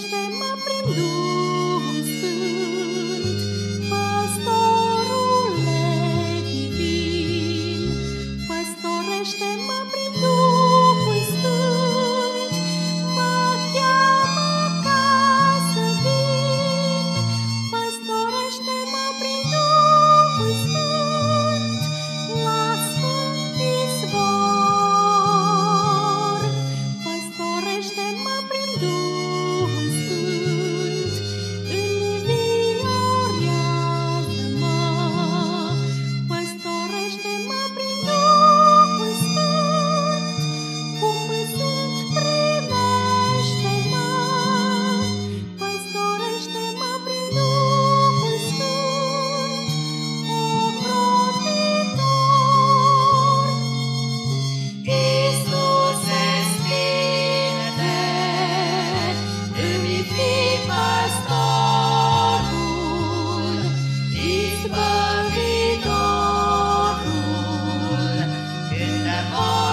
Păstorește-mă prin Duhul all.